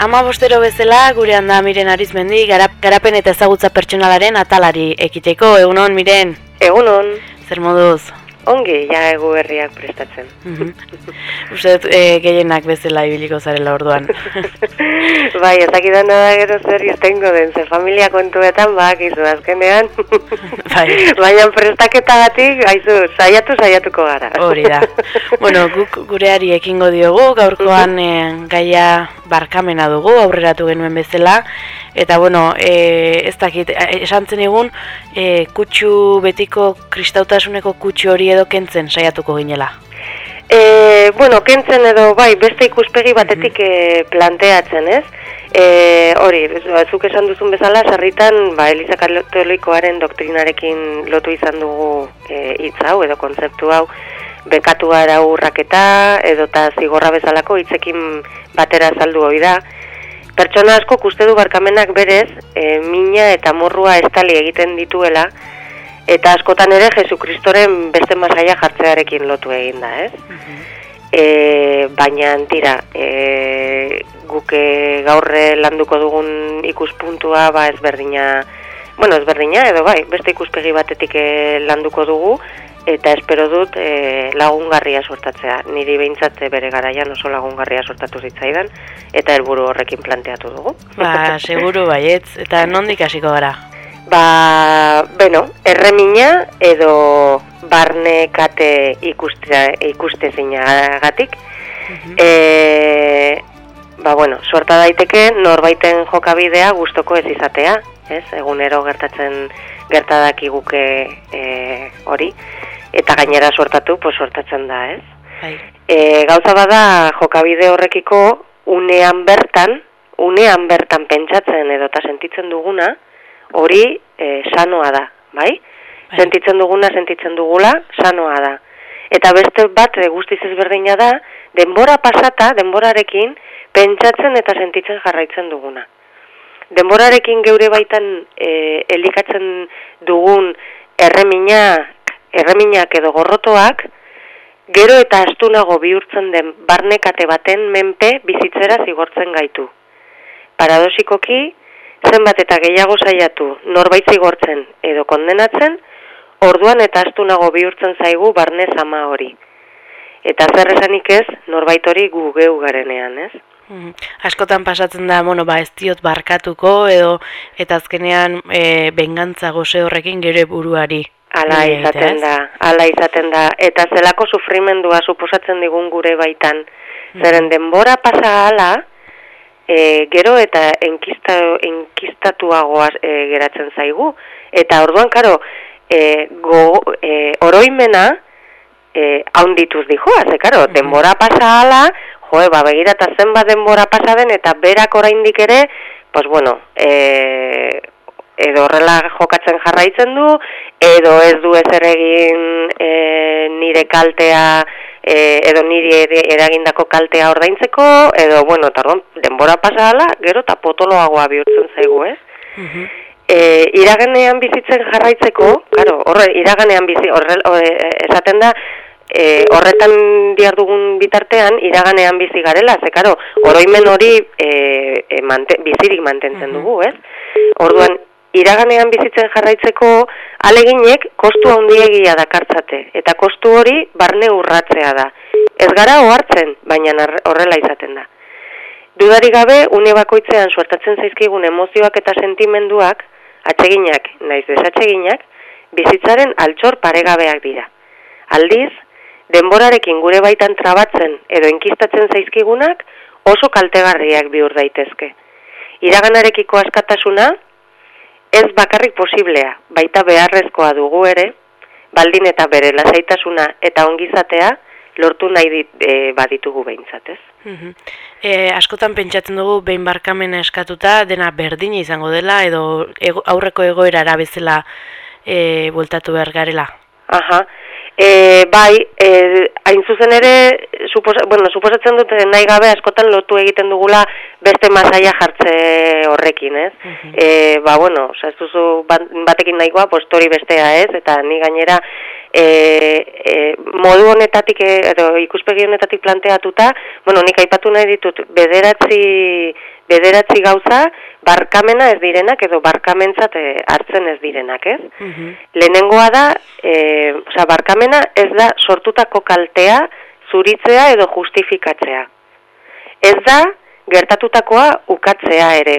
Ama bostero bezala, gure handa miren arizmendi, garap, garapen eta ezagutza pertsonalaren atalari ekiteko, egunon miren? Egunon, Zer moduz? Ongi, ja egu berriak prestatzen. Mhm. Uste e, gehienak bezala ibiliko zarela orduan. bai, ezakidan da gero zer iztengo den, ze familia kontuetan bak izu azkenean. Bai. Baina prestaketagatik, aizu, saiatu saiatuko gara. Hori da. Bueno, guk gureari ekingo diogu, gaurkoan eh, gaia barkamena dugu, aurreratu genuen bezala. Eta bueno, e, ez dakit, e, esan zen egun, e, kutsu betiko, kristautasuneko kutsu hori edo kentzen saiatuko ginela. E, bueno, kentzen edo, bai, beste ikuspegi batetik e, planteatzen, ez? E, hori, ez- zuk esan duzun bezala, sarritan, ba, Eliza Katolikoaren doktrinarekin lotu izan dugu e, hitz hau, edo kontzeptu hau, bekatu ara urraketa, edo eta zigorra bezalako hitzekin batera saldu hori da. Pertsona asko uste du barkamenak berez, e, mina eta morrua estali egiten dituela, eta askotan ere Jesukristoren beste masaia jartzearekin lotu egin da, ez? E, baina tira, e, guke gaurre landuko dugun ikuspuntua ba ezberdina, bueno ezberdina edo bai, beste ikuspegi batetik e, landuko dugu eta espero dut e, lagungarria sortatzea. Niri behintzat bere garaian oso lagungarria sortatu zitzaidan eta helburu horrekin planteatu dugu. Ba, seguru baietz, eta nondik hasiko gara? Ba, bueno, erremina edo barne kate ikuste, ikuste zinagatik. E, ba, bueno, suerta daiteke norbaiten jokabidea gustoko ez izatea, ez? Egunero gertatzen gertadak iguke e, hori. Eta gainera suertatu, pues suertatzen da, ez? Bai. E, gauza bada jokabide horrekiko unean bertan, unean bertan pentsatzen edo eta sentitzen duguna, hori e, sanoa da, bai? Bai. Sentitzen duguna, sentitzen dugula, sanoa da. Eta beste bat e, guztiz ezberdina da, denbora pasata, denborarekin, pentsatzen eta sentitzen jarraitzen duguna. Denborarekin geure baitan e, elikatzen dugun erremina, erreminak edo gorrotoak, gero eta astunago bihurtzen den barnekate baten menpe bizitzera zigortzen gaitu. Paradosikoki, zenbat eta gehiago saiatu norbait zigortzen edo kondenatzen, orduan eta astunago bihurtzen zaigu barne zama hori. Eta zer esanik ez, norbait hori gu geu garenean, ez? Mhm. Askotan pasatzen da, bueno, ba, ez diot barkatuko edo eta azkenean e, bengantza goze horrekin gure buruari. Hala izaten da, hala izaten da. Eta zelako sufrimendua suposatzen digun gure baitan. Zeren denbora pasa hala, e, gero eta enkista, enkistatuagoa e, geratzen zaigu. Eta orduan, karo, e, go, e, oroimena e, haundituz dijoa, ze karo, denbora pasa hala, joe, ba, begira eta zenbat denbora pasa den, eta berak oraindik ere, pues bueno, e, edo horrela jokatzen jarraitzen du, edo ez du ezer egin e, nire kaltea, e, edo niri eragindako kaltea ordaintzeko, edo, bueno, eta orduan, denbora pasa hala, gero eta potoloagoa bihurtzen zaigu, ez? Mhm. E, iraganean bizitzen jarraitzeko, claro, horre, iraganean bizi, horre, horre, esaten da, e, horretan diar bitartean, iraganean bizi garela, ze, karo, oroimen hori e, e, mante, bizirik mantentzen dugu, ez? Orduan, iraganean bizitzen jarraitzeko aleginek kostu handiegia dakartzate, eta kostu hori barne urratzea da. Ez gara ohartzen, baina horrela izaten da. Dudari gabe, une bakoitzean suertatzen zaizkigun emozioak eta sentimenduak, atseginak, naiz desatseginak, bizitzaren altxor paregabeak dira. Aldiz, denborarekin gure baitan trabatzen edo enkistatzen zaizkigunak oso kaltegarriak bihur daitezke. Iraganarekiko askatasuna, ez bakarrik posiblea, baita beharrezkoa dugu ere, baldin eta bere lasaitasuna eta ongizatea lortu nahi dit, e, baditugu behintzat, ez? Mhm. E, askotan pentsatzen dugu behin barkamena eskatuta dena berdina izango dela edo ego, aurreko egoerara bezala e, bueltatu behar garela. Aha. E, bai, e, hain zuzen ere, suposa, bueno, suposatzen dut eh, nahi gabe askotan lotu egiten dugula beste masaia jartze horrekin, ez? Mhm. E, ba, bueno, oza, ez duzu bat- batekin nahikoa, postori bestea ez, eta ni gainera e, e, modu honetatik, edo ikuspegi honetatik planteatuta, bueno, nik aipatu nahi ditut, bederatzi, bederatzi gauza barkamena ez direnak edo barkamentzat e, hartzen ez direnak, ez? Mhm. Lehenengoa da, e, osea, barkamena ez da sortutako kaltea zuritzea edo justifikatzea. Ez da gertatutakoa ukatzea ere.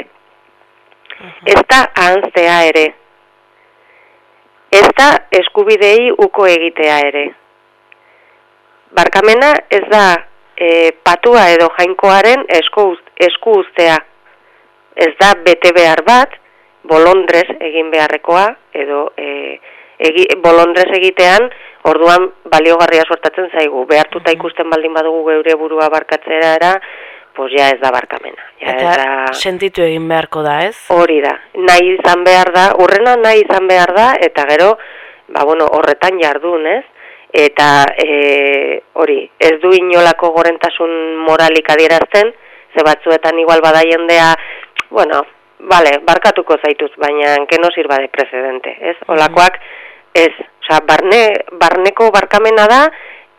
Ez da ahantzea ere. Ez da eskubidei uko egitea ere. Barkamena ez da e, patua edo jainkoaren esku, esku uztea. Ez da bete behar bat, bolondrez egin beharrekoa, edo e, egi, bolondrez egitean, orduan baliogarria sortatzen zaigu. Behartuta ikusten baldin badugu geure burua barkatzera era, pues ja ez da barkamena. Ja ez Eta da... sentitu egin beharko da, ez? Hori da, nahi izan behar da, urrena nahi izan behar da, eta gero, ba, bueno, horretan jardun, ez? Eta e, hori, ez du inolako gorentasun moralik adierazten, ze batzuetan igual bada jendea, bueno, vale, barkatuko zaituz, baina que no sirva de precedente, ez? Olakoak, ez, osea, barne, barneko barkamena da,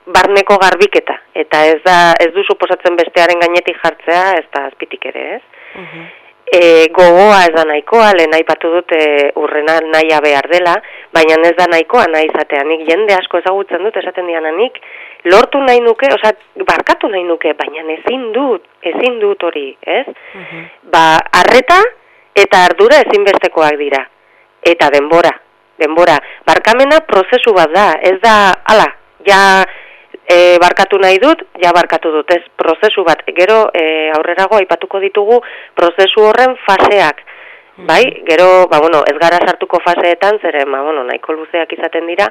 barneko garbiketa, eta ez da, ez du suposatzen bestearen gainetik jartzea, ez da azpitik ere, ez? Mhm. E, gogoa ez da nahikoa, lehen aipatu dut e, urrena nahia behar dela, baina ez da nahikoa nahi izatea, nik jende asko ezagutzen dut, esaten diana nik, lortu nahi nuke, osea, barkatu nahi nuke, baina ezin dut, ezin dut hori, ez? Mhm. Ba, arreta eta ardura ezinbestekoak dira, eta denbora, denbora, barkamena prozesu bat da, ez da, ala, ja, e, barkatu nahi dut, ja barkatu dut, ez prozesu bat. Gero e, aurrerago aipatuko ditugu prozesu horren faseak. Bai, gero, ba, bueno, ez gara sartuko faseetan, zeren, ba, bueno, nahiko luzeak izaten dira,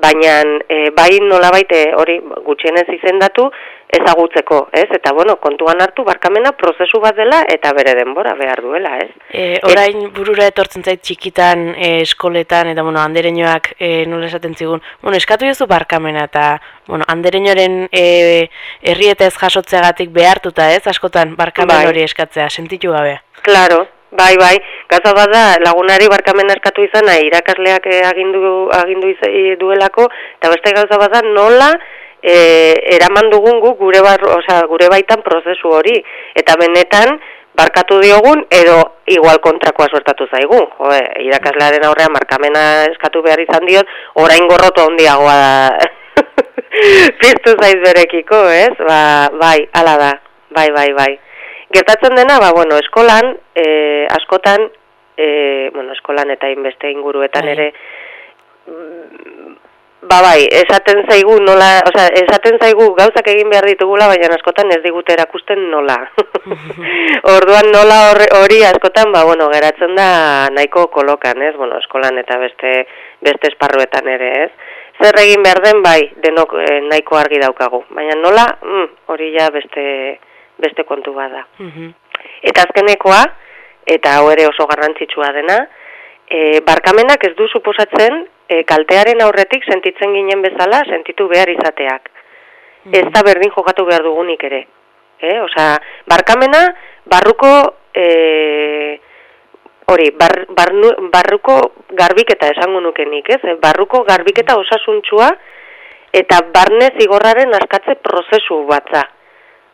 baina e, bai nolabait e, hori gutxienez izendatu ezagutzeko, ez? Eta, bueno, kontuan hartu barkamena prozesu bat dela eta bere denbora behar duela, ez? E, orain burura etortzen zait txikitan e, eskoletan eta bueno, andereñoak e, nola esaten zigun. Bueno, eskatu jozu barkamena eta bueno, andereñoren e, herrietez jasotzeagatik behartuta, ez? Askotan barkamen Bai. hori eskatzea, sentitu gabe. Claro, bai, bai. Gaza bada lagunari barkamen eskatu izana irakasleak agindu agindu iza- i- duelako eta beste gauza bada nola e, eraman dugun gu gure bar, osea, gure baitan prozesu hori eta benetan barkatu diogun edo igual kontrakoa suertatu zaigu. Jo, irakaslearen aurrean markamena eskatu behar izan diot, orain gorroto handiagoa da. Piztu zaiz berekiko, ez? Ba, bai, hala da. Bai, bai, bai. Gertatzen dena, ba, bueno, eskolan, e, askotan, e, bueno, eskolan eta inbeste inguruetan Bai. ere, ba, bai, esaten zaigu nola, osea, esaten zaigu gauzak egin behar ditugula, baina askotan ez digute erakusten nola. Orduan nola hori askotan, ba, bueno, geratzen da nahiko kolokan, ez? Bueno, eskolan eta beste, beste esparruetan ere, ez? Zer egin behar den, bai, denok eh, nahiko argi daukagu. Baina nola, mm, hori ja beste, beste kontu bada. Eta azkenekoa, eta hau ere oso garrantzitsua dena, e, barkamenak ez du suposatzen e, kaltearen aurretik sentitzen ginen bezala sentitu behar izateak. Ez da berdin jokatu behar dugunik ere. E, Osea, barkamena barruko e, hori, bar, barnu, barruko garbiketa esango nuke nik, ez? E, Barruko garbiketa osasuntsua eta barne zigorraren askatze prozesu batza.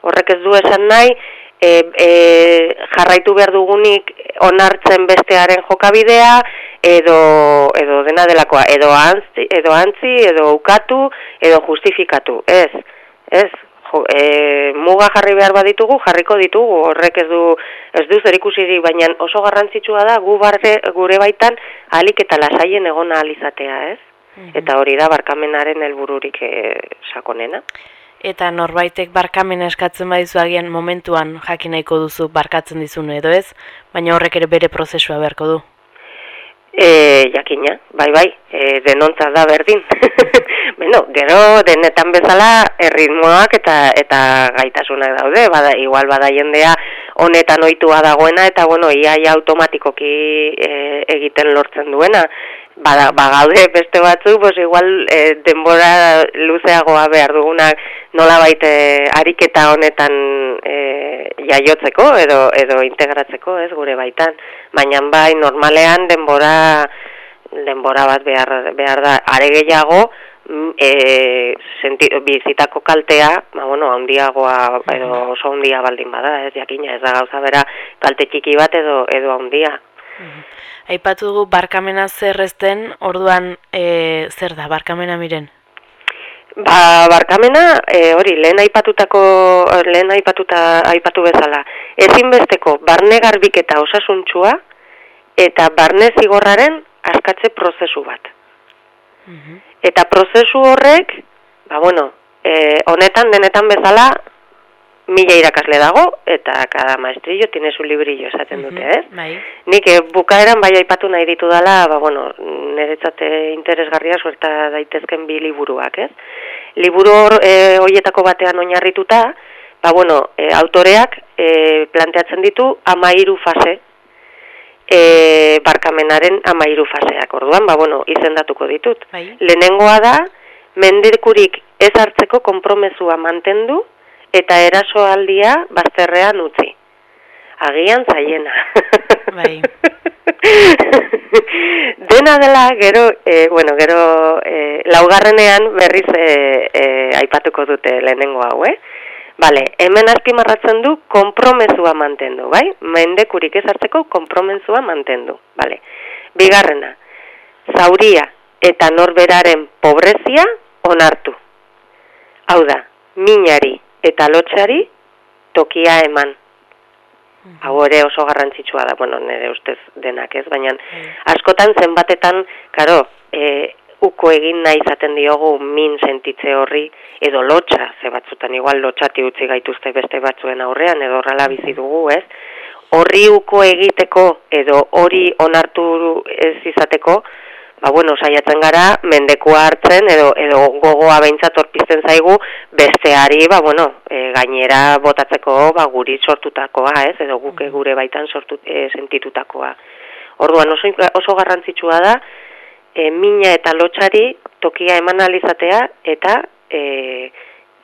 Horrek ez du esan nahi, e, e, jarraitu behar dugunik onartzen bestearen jokabidea, edo, edo dena delakoa, edo antzi, edo antzi, edo ukatu, edo justifikatu. Ez, ez, jo, e, muga jarri behar baditugu, jarriko ditugu, horrek ez du, ez du zerikusirik, baina oso garrantzitsua da gu barre, gure baitan ahalik eta lasaien egon ahal izatea, ez? Eta hori da barkamenaren helbururik e, sakonena. Eta norbaitek barkamena eskatzen badizu agian momentuan jakin nahiko duzu barkatzen dizun edo ez, baina horrek ere bere prozesua beharko du. E, jakina, bai bai, e, denontza da berdin. Beno, gero denetan bezala erritmoak eta eta gaitasunak daude, bada igual bada jendea honetan ohitua dagoena eta bueno, iaia automatikoki e, egiten lortzen duena. Bada, bagaude beste batzu, pues igual e, denbora luzeagoa behar dugunak nolabait e, ariketa honetan e, jaiotzeko edo edo integratzeko, ez gure baitan. Baina bai normalean denbora denbora bat behar, behar da are gehiago mm, e, senti, bizitako kaltea, ba, bueno, handiagoa, edo oso handia baldin bada, ez jakina, ez da gauza bera kalte txiki bat edo edo handia. Aipatu dugu barkamena zer ezten, orduan e, zer da barkamena miren? Ba, barkamena, e, hori, lehen aipatutako, lehen aipatuta aipatu bezala, ezinbesteko barne garbiketa osasuntxua eta barne zigorraren askatze prozesu bat. Eta prozesu horrek, ba bueno, e, honetan denetan bezala mila irakasle dago eta cada maestrillo tiene su librillo esaten dute, ez? Bai. Nik eh, bukaeran bai aipatu nahi ditu dela, ba bueno, niretzate interesgarria suerta daitezken bi liburuak, ez? Liburu hor e, hoietako batean oinarrituta, ba bueno, e, autoreak e, planteatzen ditu 13 fase e, barkamenaren amairu faseak. Orduan, ba, bueno, izendatuko ditut. Bai. Lehenengoa da, mendikurik ez hartzeko konpromesua mantendu eta erasoaldia bazterrean utzi. Agian zaiena. Bai. Dena dela, gero, e, bueno, gero, e, laugarrenean berriz e, e, aipatuko dute lehenengo hau, eh? Bale, hemen azpimarratzen du konpromesua mantendu, bai? Mendekurik ez hartzeko konpromesua mantendu, bale. Bigarrena, zauria eta norberaren pobrezia onartu. Hau da, minari eta lotxari tokia eman. Hau ere oso garrantzitsua da, bueno, nire ustez denak ez, baina askotan zenbatetan, karo, e, uko egin nahi izaten diogu min sentitze horri, edo lotxa, ze batzutan igual lotxati utzi gaituzte beste batzuen aurrean, edo horrela bizi dugu, ez? Horri uko egiteko, edo hori onartu ez izateko, ba bueno, saiatzen gara mendekua hartzen edo edo gogoa beintzat orpizten zaigu besteari, ba bueno, e, gainera botatzeko ba guri sortutakoa, ez? Edo guk gure baitan sortu e, sentitutakoa. Orduan oso oso garrantzitsua da e, mina eta lotxari tokia eman alizatea eta e,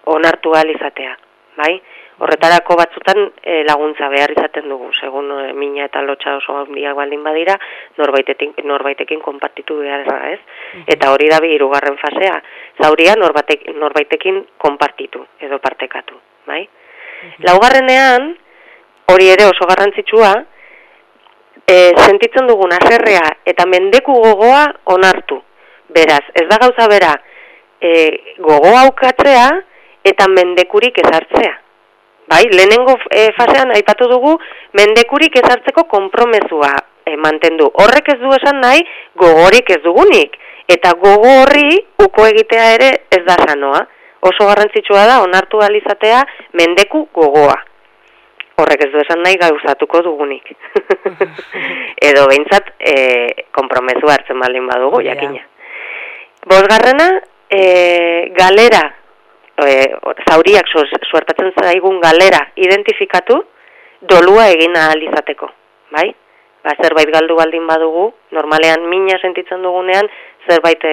onartu alizatea, bai? Horretarako batzutan e, laguntza behar izaten dugu, segun e, mina eta lotxa oso handiak baldin badira, norbaitekin, norbaitekin konpartitu behar ez? Eta hori da hirugarren fasea, zauria norbatek, norbaitekin konpartitu edo partekatu, bai? Laugarrenean, hori ere oso garrantzitsua, e, sentitzen dugun aserrea eta mendeku gogoa onartu. Beraz, ez da gauza bera, e, gogoa aukatzea eta mendekurik ezartzea. Bai, lehenengo e, fasean aipatu dugu mendekurik ezartzeko konpromesua e, mantendu. Horrek ez du esan nahi gogorik ez dugunik. Eta gogo horri uko egitea ere ez da sanoa. Oso garrantzitsua da onartu alizatea mendeku gogoa. Horrek ez du esan nahi gauzatuko dugunik. Edo behintzat e, konpromesu hartzen baldin badugu, jakina. Bosgarrena, e, galera e, zauriak suertatzen zaigun galera identifikatu, dolua egin ahal izateko, bai? Ba, zerbait galdu baldin badugu, normalean mina sentitzen dugunean, zerbait e,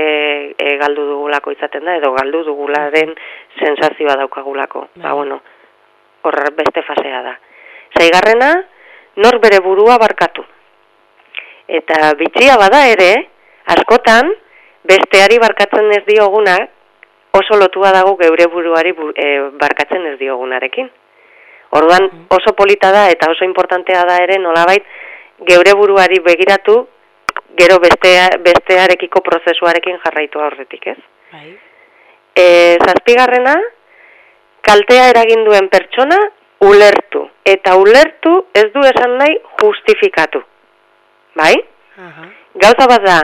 e, galdu dugulako izaten da, edo galdu dugularen sensazioa daukagulako. Ba, bai. bueno, horre beste fasea da. Zaigarrena, nor bere burua barkatu. Eta bitxia bada ere, askotan, besteari barkatzen ez diogunak, oso lotua dago geure buruari e, barkatzen ez diogunarekin. Orduan oso polita da eta oso importantea da ere nolabait geure buruari begiratu gero bestea, bestearekiko prozesuarekin jarraitu aurretik, ez? Bai. E, zazpigarrena, kaltea eragin duen pertsona ulertu. Eta ulertu ez du esan nahi justifikatu. Bai? Gauza bat da,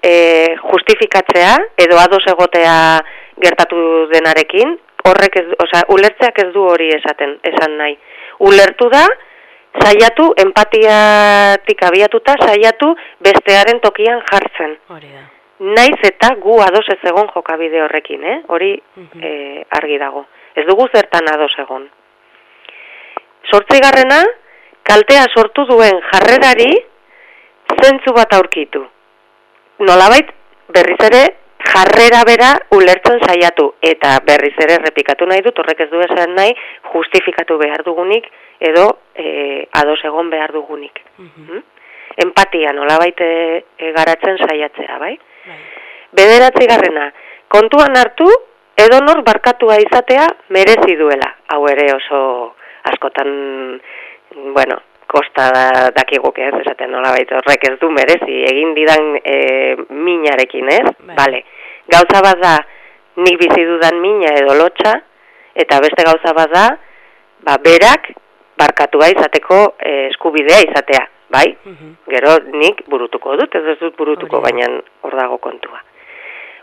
e, justifikatzea, edo ados egotea gertatu denarekin, horrek ez, osea, ulertzeak ez du hori esaten, esan nahi. Ulertu da, saiatu, empatiatik abiatuta, saiatu bestearen tokian jartzen. Hori da. Naiz eta gu ados ez egon jokabide horrekin, eh? hori eh, argi dago. Ez dugu zertan ados egon. Sortzigarrena, kaltea sortu duen jarrerari zentzu bat aurkitu. Nolabait, berriz ere, jarrera bera ulertzen saiatu eta berriz ere repikatu nahi dut horrek ez du esan nahi justifikatu behar dugunik edo e, ados egon behar dugunik. Mm Empatia nolabait e, garatzen saiatzea, bai? bai. Bederatzi garrena, kontuan hartu, edonor barkatua izatea merezi duela. Hau ere oso askotan, bueno, kosta da, dakiguk ez, esaten nola baita horrek ez du merezi, egin didan e, minarekin ez, bai. bale. Gauza bat da, nik bizi dudan mina edo lotxa, eta beste gauza bat da, ba, berak barkatua izateko e, eskubidea izatea, bai? Mhm. Gero nik burutuko dut, ez ez dut burutuko, baina hor dago kontua.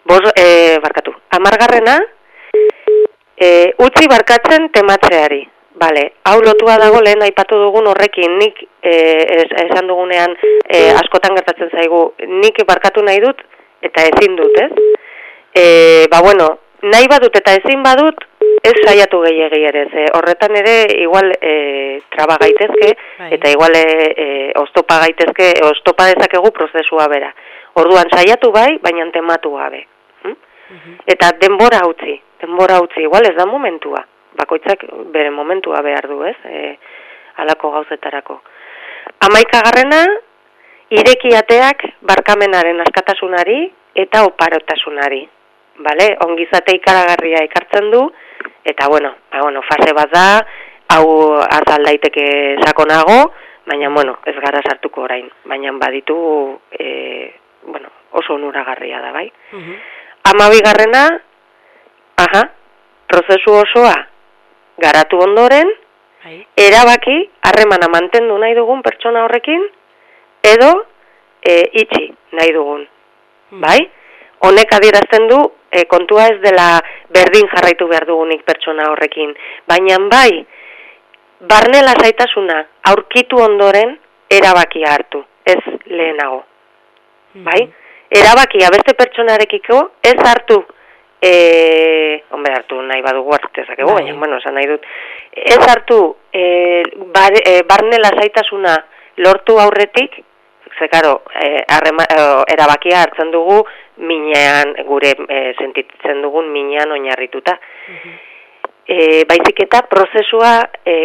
Bos, e, barkatu, amargarrena, e, utzi barkatzen tematzeari. Bale, hau lotua dago lehen aipatu dugun horrekin, nik e, esan dugunean e, askotan gertatzen zaigu, nik barkatu nahi dut eta ezin dut, ez? E, ba bueno, nahi badut eta ezin badut, ez saiatu gehiagi ere, ze horretan ere igual e, traba gaitezke, bai. eta igual e, e, oztopa gaitezke, oztopa dezakegu prozesua bera. Orduan saiatu bai, baina tematu gabe. Hm? Mhm. Eta denbora utzi, denbora utzi, igual ez da momentua. Bakoitzak bere momentua behar du, ez? E, alako gauzetarako. Amaika garrena, irekiateak barkamenaren askatasunari eta oparotasunari vale? ongizate ikaragarria ekartzen du, eta bueno, ba, bueno, fase bat da, hau azal daiteke sakonago, baina bueno, ez gara sartuko orain, baina baditu e, bueno, oso onuragarria da, bai? Uh -huh. Amabi garrena, aha, prozesu osoa garatu ondoren, bai. erabaki harremana mantendu nahi dugun pertsona horrekin, edo e, itxi nahi dugun, bai? Honek adierazten du e, kontua ez dela berdin jarraitu behar dugunik pertsona horrekin. Baina bai, barne lasaitasuna aurkitu ondoren erabakia hartu, ez lehenago. Mm Bai? Erabakia beste pertsonarekiko ez hartu e, hombre, hartu nahi badugu hartzezakegu, bai. baina, bueno, esan nahi dut, ez hartu e, bar, e, barne lasaitasuna lortu aurretik, ze karo, e, erabakia hartzen dugu minean, gure e, sentitzen dugun minean oinarrituta. E, baizik eta prozesua e,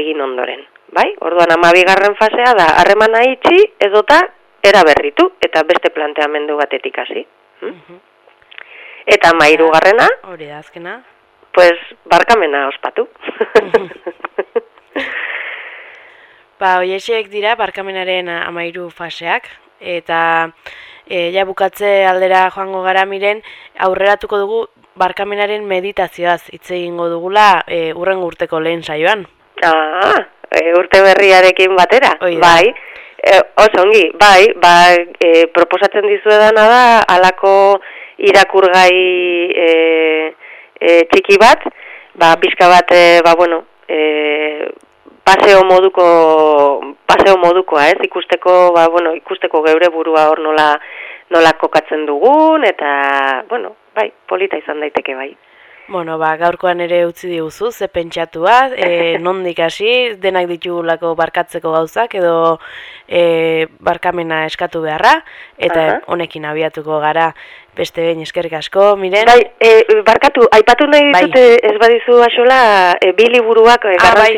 egin ondoren. Bai? Orduan amabigarren fasea da harremana itxi edota eraberritu eta beste planteamendu batetik hasi. Hm? Eta mairu garrena? Hori da, azkena. Pues, barkamena ospatu. Ba, oiexek dira barkamenaren amairu faseak, eta e, ja bukatze aldera joango gara miren, aurreratuko dugu barkamenaren meditazioaz. Hitz egingo dugula e, urren urteko lehen saioan. Ah, e, urte berriarekin batera, bai. E, osongi, bai, ba, e, proposatzen dizuedana da, alako irakurgai e, e, txiki bat, ba, pixka bat, e, ba, bueno, e, paseo moduko paseo modukoa, ez? Ikusteko, ba, bueno, ikusteko geure burua hor nola nola kokatzen dugun eta, bueno, bai, polita izan daiteke bai. Bueno, ba, gaurkoan ere utzi diguzu, ze pentsatua, e, nondik hasi, denak ditugulako barkatzeko gauzak, edo e, barkamena eskatu beharra, eta honekin abiatuko gara beste behin eskerrik asko, miren? Bai, e, barkatu, aipatu nahi bai. ditut ez badizu asola, e, bi liburuak e, ah, bai,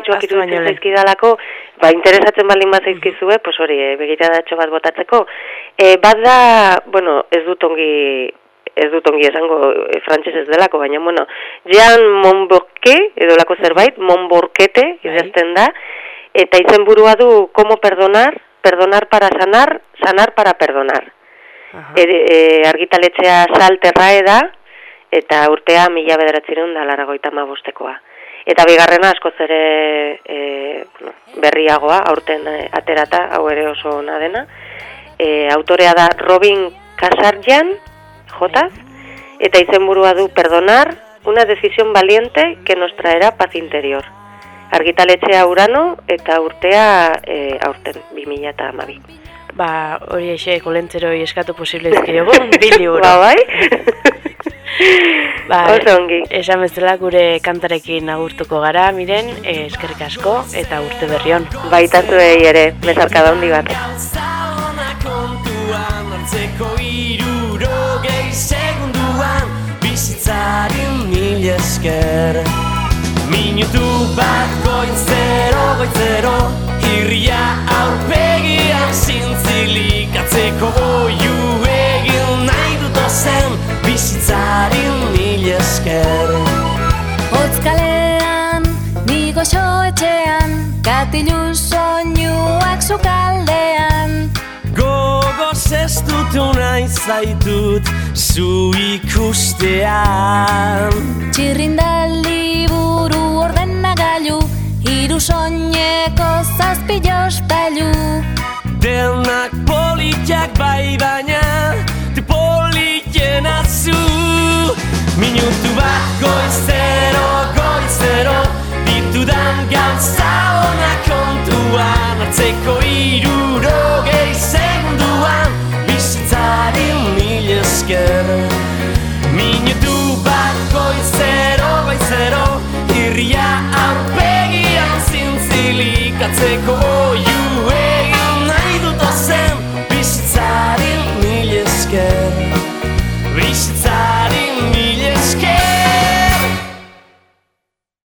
ba, interesatzen baldin bat zaizkizue, pues hori, e, begiradatxo bat botatzeko. E, bat da, bueno, ez dut ongi ez dut ongi esango e, frantses ez delako, baina, bueno, Jean Monborke, edo lako zerbait, Monborkete, bai. idazten da, eta izen burua du, como perdonar, perdonar para sanar, sanar para perdonar. E, e, argitaletxea salterra eda, eta urtea mila bederatzireun da laragoita mabostekoa. Eta bigarrena asko zere e, bueno, berriagoa, aurten e, aterata, hau ere oso ona dena. E, autorea da Robin Casarjan, Jotaz, eta izenburua du perdonar, una decisión valiente que nos traerá paz interior. Argitaletxea urano eta urtea e, aurten, 2000 eta amabi. Ba, hori eixe, kolentzeroi eskatu posible ezkiogu, bili Ba, bai? ba, ongi. Esan bezala gure kantarekin agurtuko gara, miren, eh, eskerrik asko eta urte berrion. Baita zuei ere, bezarka segunduan bizitzari mila esker. Minutu bat goitzero, goitzero Irria aurpegian zintzilikatzeko Oiu egin nahi dut ozen bizitzari mila esker. Hotzkalean, nigo soetxean Katilu soinuak zukalde astuto nahi zaitut zu ikustean. Txirrindali buru ordena gailu Iru soñeko zazpilos pailu Denak politiak bai baina Tu politien atzu. Minutu bat goizero, goizero Ditudan gauza ona kontuan Artzeko iru atzeko